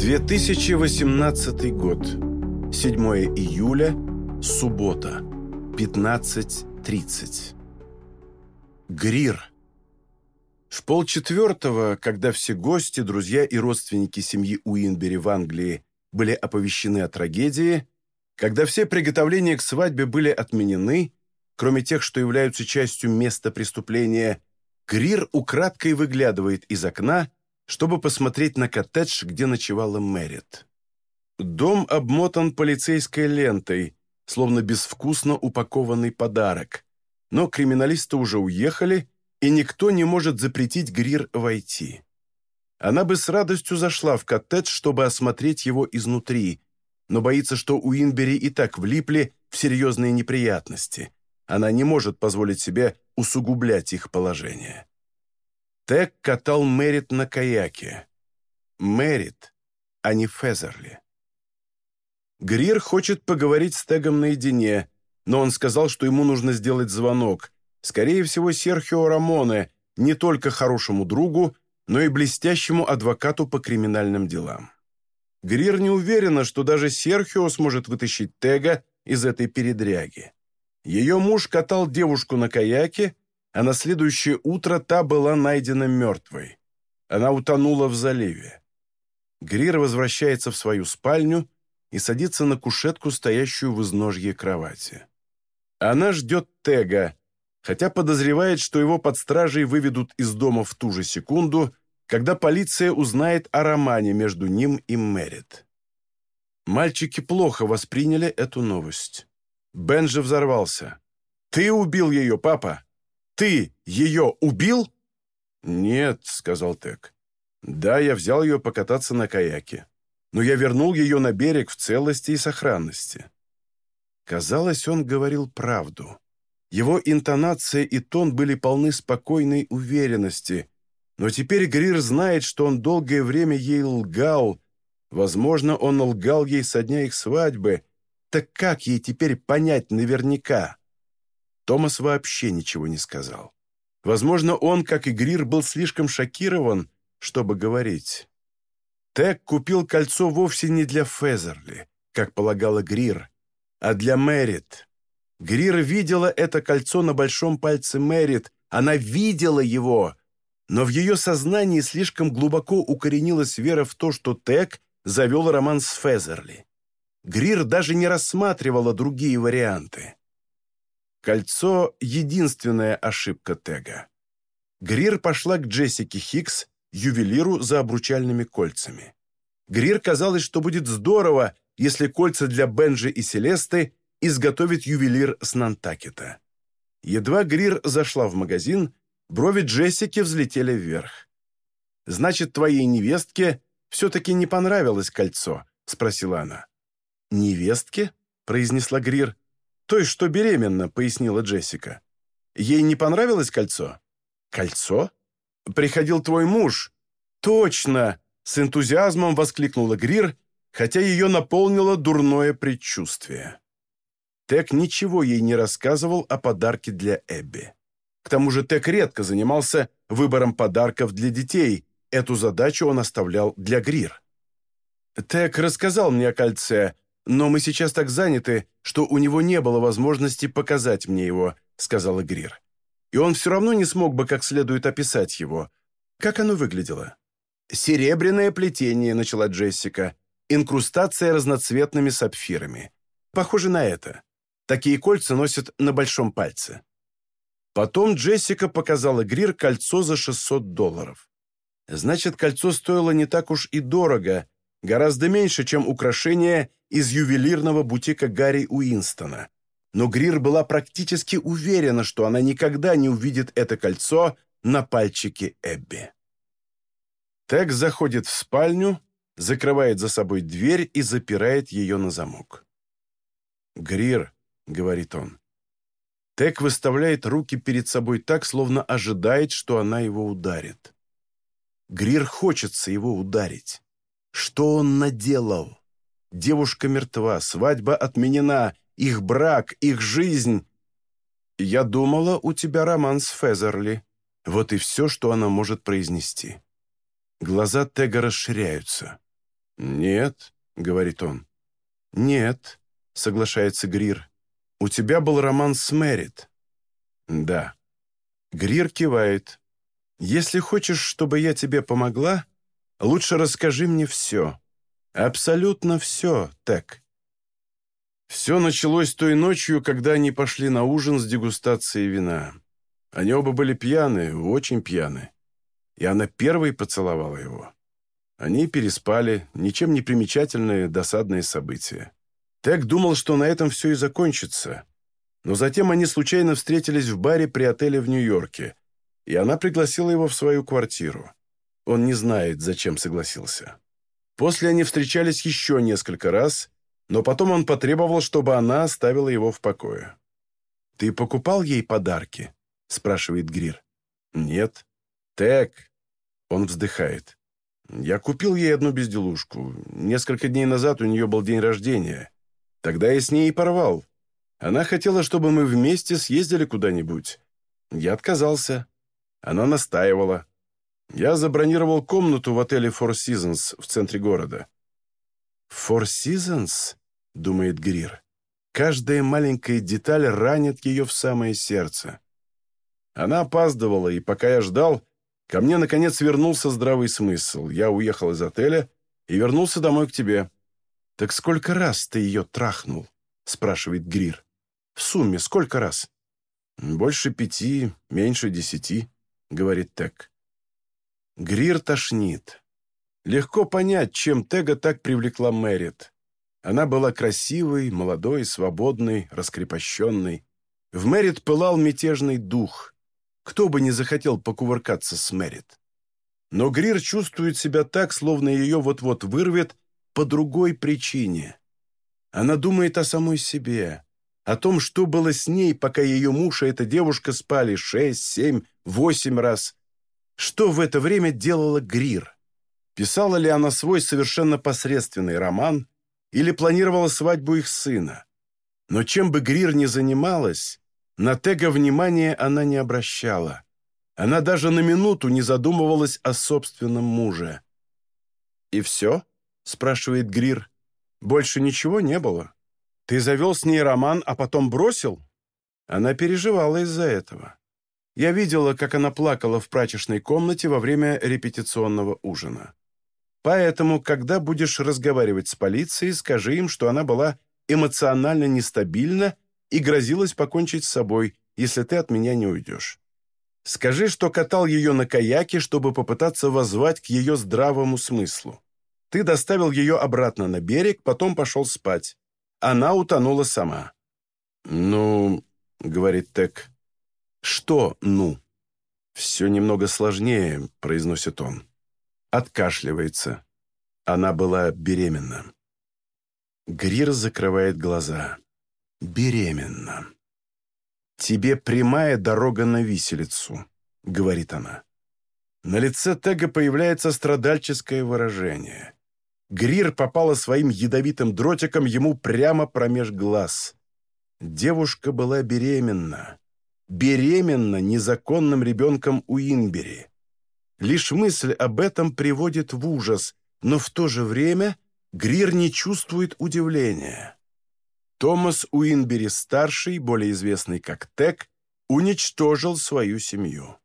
2018 год. 7 июля. Суббота. 15.30. Грир. В полчетвертого, когда все гости, друзья и родственники семьи Уинбери в Англии были оповещены о трагедии, когда все приготовления к свадьбе были отменены, кроме тех, что являются частью места преступления, Грир украдкой выглядывает из окна чтобы посмотреть на коттедж, где ночевала Мэрит. Дом обмотан полицейской лентой, словно безвкусно упакованный подарок. Но криминалисты уже уехали, и никто не может запретить Грир войти. Она бы с радостью зашла в коттедж, чтобы осмотреть его изнутри, но боится, что Уинбери и так влипли в серьезные неприятности. Она не может позволить себе усугублять их положение. Тек катал Мэрит на каяке. Мэрит, а не Фезерли. Грир хочет поговорить с Тегом наедине, но он сказал, что ему нужно сделать звонок. Скорее всего, Серхио Рамоне, не только хорошему другу, но и блестящему адвокату по криминальным делам. Грир не уверена, что даже Серхио сможет вытащить Тега из этой передряги. Ее муж катал девушку на каяке, а на следующее утро та была найдена мертвой. Она утонула в заливе. Грир возвращается в свою спальню и садится на кушетку, стоящую в изножье кровати. Она ждет Тега, хотя подозревает, что его под стражей выведут из дома в ту же секунду, когда полиция узнает о романе между ним и Мэрит. Мальчики плохо восприняли эту новость. Бен же взорвался. «Ты убил ее, папа!» Ты ее убил?» «Нет», — сказал Тек. «Да, я взял ее покататься на каяке, но я вернул ее на берег в целости и сохранности». Казалось, он говорил правду. Его интонация и тон были полны спокойной уверенности, но теперь Грир знает, что он долгое время ей лгал. Возможно, он лгал ей со дня их свадьбы. Так как ей теперь понять наверняка? Томас вообще ничего не сказал. Возможно, он, как и Грир, был слишком шокирован, чтобы говорить. Тек купил кольцо вовсе не для Фезерли, как полагала Грир, а для Мэрит. Грир видела это кольцо на большом пальце Мэрит, она видела его, но в ее сознании слишком глубоко укоренилась вера в то, что Тек завел роман с Фезерли. Грир даже не рассматривала другие варианты. Кольцо — единственная ошибка Тега. Грир пошла к Джессике Хикс, ювелиру за обручальными кольцами. Грир казалось, что будет здорово, если кольца для Бенджи и Селесты изготовит ювелир с Нантакета. Едва Грир зашла в магазин, брови Джессики взлетели вверх. «Значит, твоей невестке все-таки не понравилось кольцо?» — спросила она. «Невестке?» — произнесла Грир. «Той, что беременна», — пояснила Джессика. «Ей не понравилось кольцо?» «Кольцо? Приходил твой муж?» «Точно!» — с энтузиазмом воскликнула Грир, хотя ее наполнило дурное предчувствие. Тек ничего ей не рассказывал о подарке для Эбби. К тому же Тек редко занимался выбором подарков для детей, эту задачу он оставлял для Грир. Тек рассказал мне о кольце, но мы сейчас так заняты, что у него не было возможности показать мне его», — сказала Грир. «И он все равно не смог бы как следует описать его. Как оно выглядело?» «Серебряное плетение», — начала Джессика. «Инкрустация разноцветными сапфирами. Похоже на это. Такие кольца носят на большом пальце». Потом Джессика показала Грир кольцо за 600 долларов. Значит, кольцо стоило не так уж и дорого, гораздо меньше, чем украшение из ювелирного бутика Гарри Уинстона. Но Грир была практически уверена, что она никогда не увидит это кольцо на пальчике Эбби. Тек заходит в спальню, закрывает за собой дверь и запирает ее на замок. «Грир», — говорит он. Тек выставляет руки перед собой так, словно ожидает, что она его ударит. Грир хочется его ударить. Что он наделал? Девушка мертва, свадьба отменена, их брак, их жизнь. Я думала, у тебя роман с Фезерли. Вот и все, что она может произнести. Глаза Тега расширяются. «Нет», — говорит он. «Нет», — соглашается Грир. «У тебя был роман с Мэрит». «Да». Грир кивает. «Если хочешь, чтобы я тебе помогла, лучше расскажи мне все. Абсолютно все, так». Все началось той ночью, когда они пошли на ужин с дегустацией вина. Они оба были пьяны, очень пьяны. И она первой поцеловала его. Они переспали, ничем не примечательные досадные события. Тек думал, что на этом все и закончится. Но затем они случайно встретились в баре при отеле в Нью-Йорке, и она пригласила его в свою квартиру. Он не знает, зачем согласился. После они встречались еще несколько раз, но потом он потребовал, чтобы она оставила его в покое. «Ты покупал ей подарки?» – спрашивает Грир. «Нет». «Тек». Он вздыхает. «Я купил ей одну безделушку. Несколько дней назад у нее был день рождения. Тогда я с ней и порвал. Она хотела, чтобы мы вместе съездили куда-нибудь. Я отказался. Она настаивала. Я забронировал комнату в отеле Four Seasons в центре города». «Four Seasons?» — думает Грир. Каждая маленькая деталь ранит ее в самое сердце. Она опаздывала, и пока я ждал, ко мне, наконец, вернулся здравый смысл. Я уехал из отеля и вернулся домой к тебе. «Так сколько раз ты ее трахнул?» — спрашивает Грир. «В сумме сколько раз?» «Больше пяти, меньше десяти», — говорит Тек. Грир тошнит. Легко понять, чем Тега так привлекла Мэрит. Она была красивой, молодой, свободной, раскрепощенной. В Мэрит пылал мятежный дух. Кто бы не захотел покувыркаться с Мэрит. Но Грир чувствует себя так, словно ее вот-вот вырвет по другой причине. Она думает о самой себе, о том, что было с ней, пока ее муж и эта девушка спали шесть, семь, восемь раз. Что в это время делала Грир? Писала ли она свой совершенно посредственный роман – или планировала свадьбу их сына. Но чем бы Грир ни занималась, на Тега внимания она не обращала. Она даже на минуту не задумывалась о собственном муже. «И все?» — спрашивает Грир. «Больше ничего не было? Ты завел с ней роман, а потом бросил?» Она переживала из-за этого. Я видела, как она плакала в прачечной комнате во время репетиционного ужина. Поэтому, когда будешь разговаривать с полицией, скажи им, что она была эмоционально нестабильна и грозилась покончить с собой, если ты от меня не уйдешь. Скажи, что катал ее на каяке, чтобы попытаться воззвать к ее здравому смыслу. Ты доставил ее обратно на берег, потом пошел спать. Она утонула сама». «Ну...» — говорит Тек. «Что «ну»?» «Все немного сложнее», — произносит он. Откашливается. Она была беременна. Грир закрывает глаза. «Беременна». «Тебе прямая дорога на виселицу», — говорит она. На лице Тега появляется страдальческое выражение. Грир попала своим ядовитым дротиком ему прямо промеж глаз. Девушка была беременна. Беременна незаконным ребенком Уинбери. Лишь мысль об этом приводит в ужас, но в то же время Грир не чувствует удивления. Томас Уинбери-старший, более известный как Тек, уничтожил свою семью.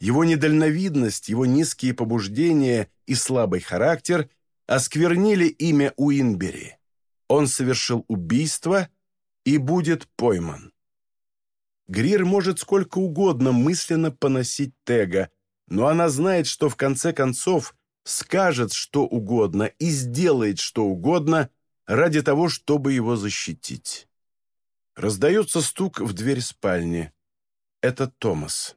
Его недальновидность, его низкие побуждения и слабый характер осквернили имя Уинбери. Он совершил убийство и будет пойман. Грир может сколько угодно мысленно поносить Тега, но она знает, что в конце концов скажет что угодно и сделает что угодно ради того, чтобы его защитить. Раздается стук в дверь спальни. Это Томас.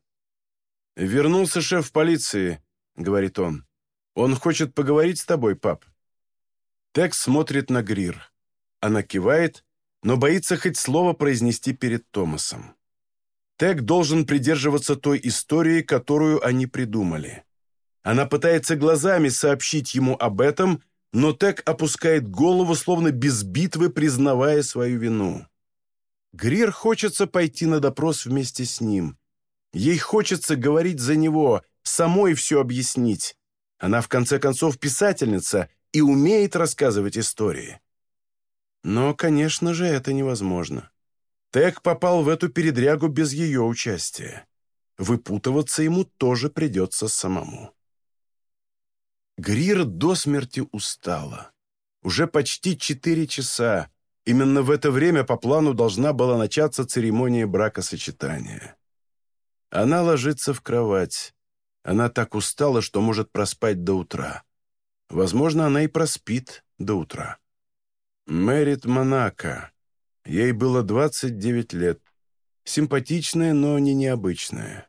«Вернулся шеф полиции», — говорит он. «Он хочет поговорить с тобой, пап». Текс смотрит на Грир. Она кивает, но боится хоть слово произнести перед Томасом. Тек должен придерживаться той истории, которую они придумали. Она пытается глазами сообщить ему об этом, но Тек опускает голову, словно без битвы признавая свою вину. Грир хочется пойти на допрос вместе с ним. Ей хочется говорить за него, самой все объяснить. Она, в конце концов, писательница, и умеет рассказывать истории. Но, конечно же, это невозможно. Тек попал в эту передрягу без ее участия. Выпутываться ему тоже придется самому. Грир до смерти устала. Уже почти четыре часа. Именно в это время по плану должна была начаться церемония бракосочетания. Она ложится в кровать. Она так устала, что может проспать до утра. Возможно, она и проспит до утра. Мэрит Монако. Ей было 29 лет. Симпатичная, но не необычная.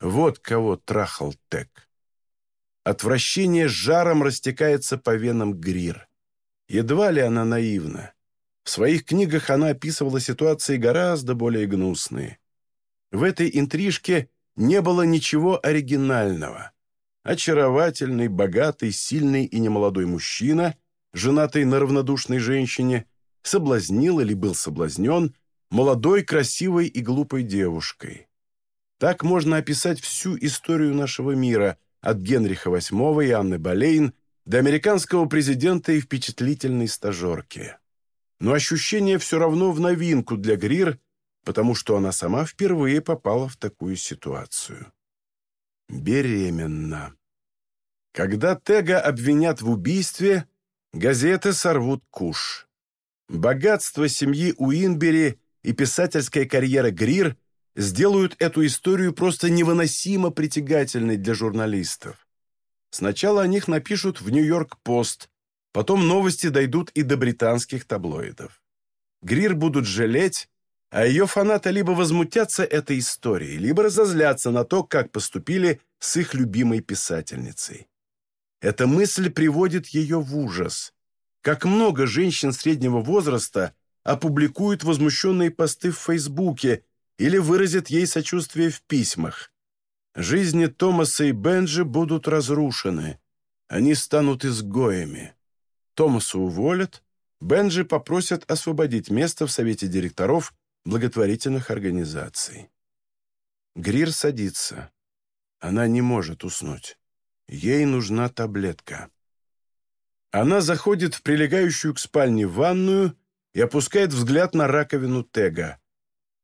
Вот кого трахал Тек. Отвращение с жаром растекается по венам Грир. Едва ли она наивна. В своих книгах она описывала ситуации гораздо более гнусные. В этой интрижке не было ничего оригинального. Очаровательный, богатый, сильный и немолодой мужчина, женатый на равнодушной женщине, соблазнил или был соблазнен молодой, красивой и глупой девушкой. Так можно описать всю историю нашего мира, от Генриха VIII и Анны Болейн до американского президента и впечатлительной стажерки. Но ощущение все равно в новинку для Грир, потому что она сама впервые попала в такую ситуацию. Беременна. Когда Тега обвинят в убийстве, газеты сорвут куш. Богатство семьи Уинбери и писательская карьера Грир сделают эту историю просто невыносимо притягательной для журналистов. Сначала о них напишут в «Нью-Йорк-Пост», потом новости дойдут и до британских таблоидов. Грир будут жалеть, а ее фанаты либо возмутятся этой историей, либо разозлятся на то, как поступили с их любимой писательницей. Эта мысль приводит ее в ужас. Как много женщин среднего возраста опубликуют возмущенные посты в Фейсбуке или выразят ей сочувствие в письмах. Жизни Томаса и Бенджи будут разрушены. Они станут изгоями. Томаса уволят, Бенджи попросят освободить место в совете директоров благотворительных организаций. Грир садится. Она не может уснуть. Ей нужна таблетка. Она заходит в прилегающую к спальне ванную и опускает взгляд на раковину Тега.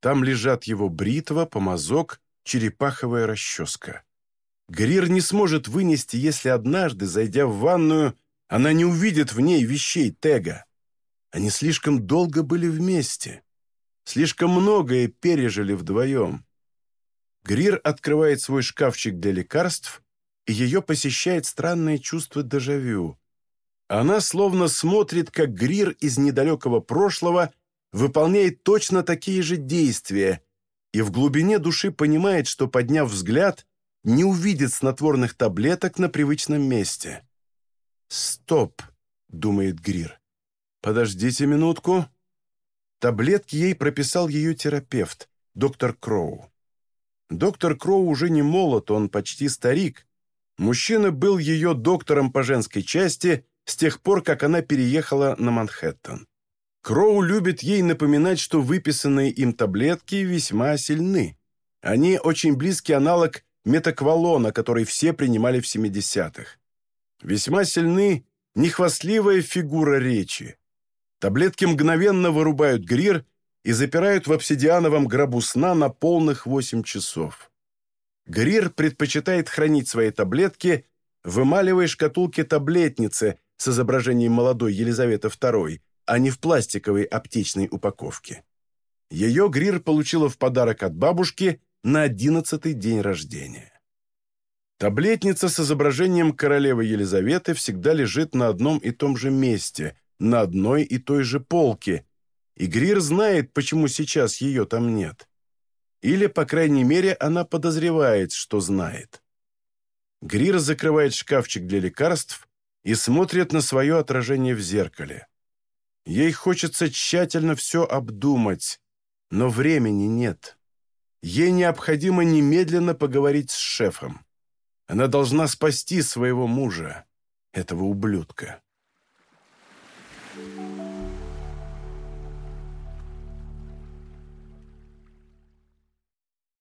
Там лежат его бритва, помазок черепаховая расческа. Грир не сможет вынести, если однажды, зайдя в ванную, она не увидит в ней вещей Тега. Они слишком долго были вместе. Слишком многое пережили вдвоем. Грир открывает свой шкафчик для лекарств, и ее посещает странное чувство дежавю. Она словно смотрит, как Грир из недалекого прошлого выполняет точно такие же действия, и в глубине души понимает, что, подняв взгляд, не увидит снотворных таблеток на привычном месте. «Стоп!» — думает Грир. «Подождите минутку». Таблетки ей прописал ее терапевт, доктор Кроу. Доктор Кроу уже не молод, он почти старик. Мужчина был ее доктором по женской части с тех пор, как она переехала на Манхэттен. Кроу любит ей напоминать, что выписанные им таблетки весьма сильны. Они очень близкий аналог метаквалона, который все принимали в 70-х. Весьма сильны нехвастливая фигура речи. Таблетки мгновенно вырубают грир и запирают в обсидиановом гробу сна на полных 8 часов. Грир предпочитает хранить свои таблетки, вымаливая шкатулки таблетницы с изображением молодой Елизаветы II, а не в пластиковой аптечной упаковке. Ее Грир получила в подарок от бабушки на одиннадцатый день рождения. Таблетница с изображением королевы Елизаветы всегда лежит на одном и том же месте, на одной и той же полке, и Грир знает, почему сейчас ее там нет. Или, по крайней мере, она подозревает, что знает. Грир закрывает шкафчик для лекарств и смотрит на свое отражение в зеркале. Ей хочется тщательно все обдумать, но времени нет. Ей необходимо немедленно поговорить с шефом. Она должна спасти своего мужа, этого ублюдка.